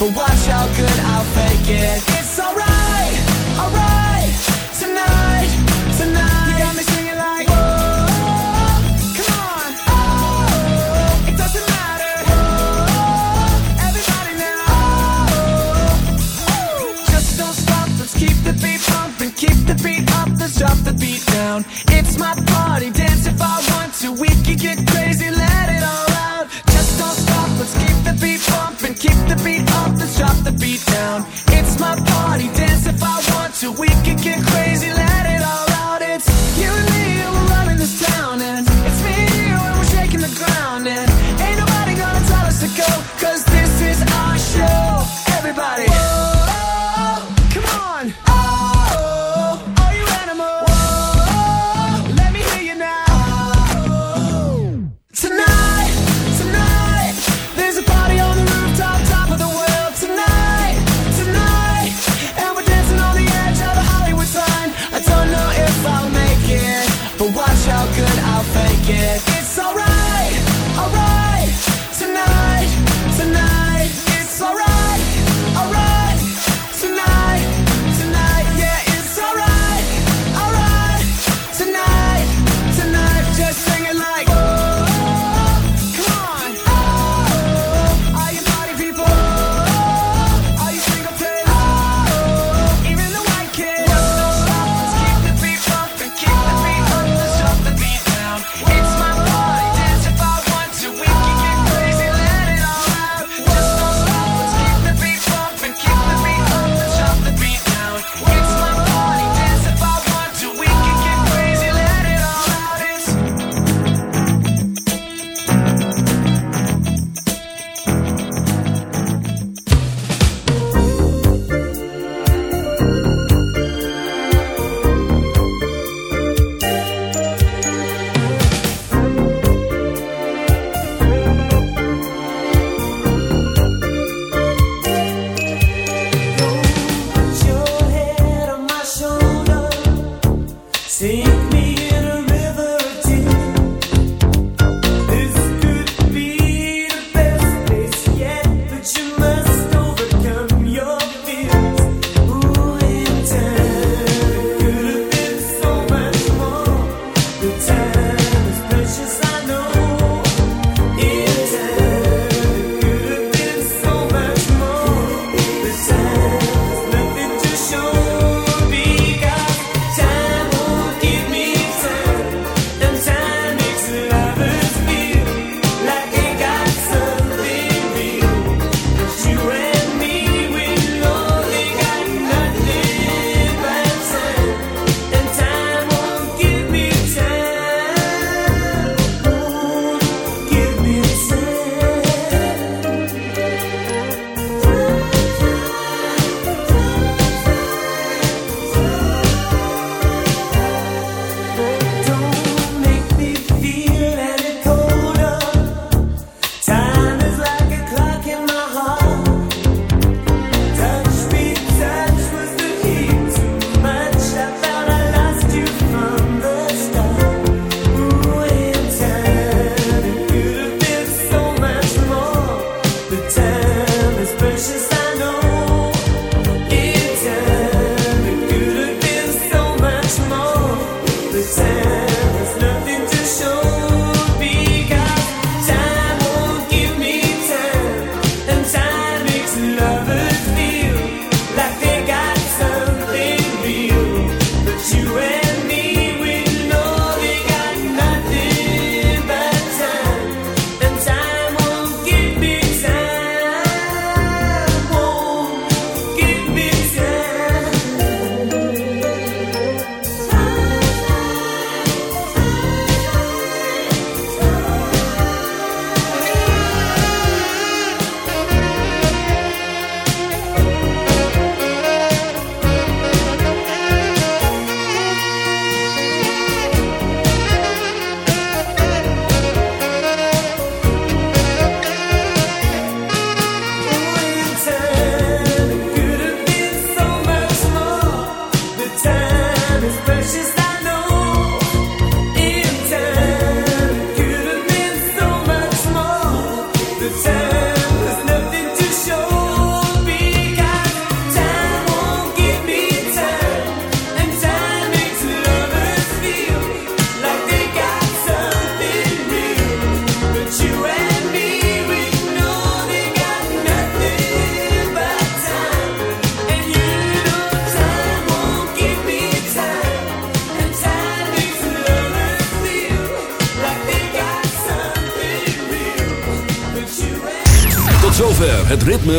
But watch how good I'll fake it. It's alright, alright. Tonight, tonight. You got me singing like, whoa, come on. Oh, it doesn't matter. Whoa, everybody now. Oh, just don't stop. Let's keep the beat pumping. Keep the beat up. Let's drop the beat down. It's my party.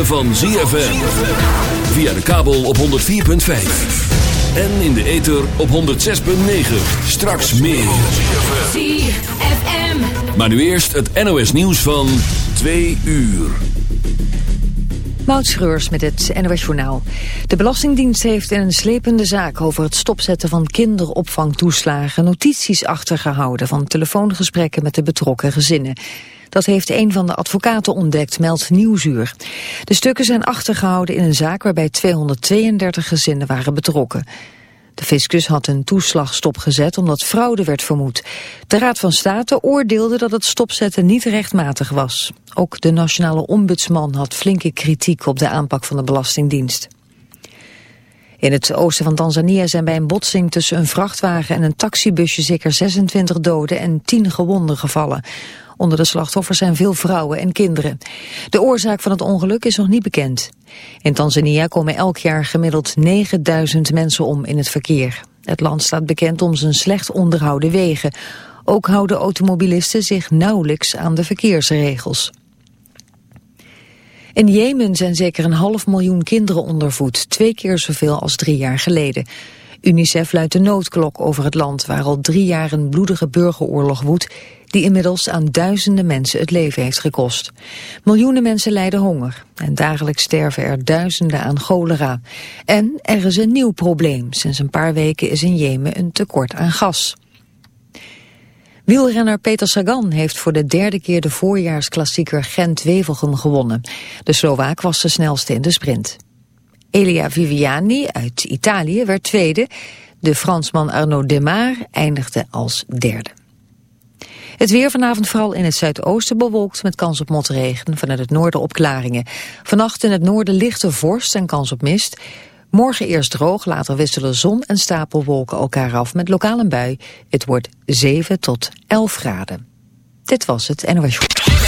Ritme van ZFM. Via de kabel op 104.5. En in de ether op 106.9. Straks meer. ZFM. Maar nu eerst het NOS nieuws van 2 uur. Moutschreurs met het NOS Journaal. De Belastingdienst heeft in een slepende zaak over het stopzetten van kinderopvangtoeslagen notities achtergehouden van telefoongesprekken met de betrokken gezinnen. Dat heeft een van de advocaten ontdekt, meldt Nieuwsuur. De stukken zijn achtergehouden in een zaak waarbij 232 gezinnen waren betrokken. De fiscus had een toeslag stopgezet omdat fraude werd vermoed. De Raad van State oordeelde dat het stopzetten niet rechtmatig was. Ook de nationale ombudsman had flinke kritiek op de aanpak van de Belastingdienst. In het oosten van Tanzania zijn bij een botsing tussen een vrachtwagen en een taxibusje zeker 26 doden en 10 gewonden gevallen. Onder de slachtoffers zijn veel vrouwen en kinderen. De oorzaak van het ongeluk is nog niet bekend. In Tanzania komen elk jaar gemiddeld 9000 mensen om in het verkeer. Het land staat bekend om zijn slecht onderhouden wegen. Ook houden automobilisten zich nauwelijks aan de verkeersregels. In Jemen zijn zeker een half miljoen kinderen ondervoed, twee keer zoveel als drie jaar geleden. UNICEF luidt de noodklok over het land waar al drie jaar een bloedige burgeroorlog woedt, die inmiddels aan duizenden mensen het leven heeft gekost. Miljoenen mensen lijden honger en dagelijks sterven er duizenden aan cholera. En er is een nieuw probleem. Sinds een paar weken is in Jemen een tekort aan gas. Wielrenner Peter Sagan heeft voor de derde keer de voorjaarsklassieker Gent-Wevelgem gewonnen. De Slovaak was de snelste in de sprint. Elia Viviani uit Italië werd tweede. De Fransman Arnaud Demar eindigde als derde. Het weer vanavond vooral in het zuidoosten bewolkt met kans op motregen. Vanuit het noorden opklaringen. Vannacht in het noorden lichte vorst en kans op mist. Morgen eerst droog, later wisselen zon en stapelwolken elkaar af met lokaal een bui. Het wordt 7 tot 11 graden. Dit was het NOS.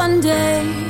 one day.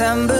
September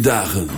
daar. dagen.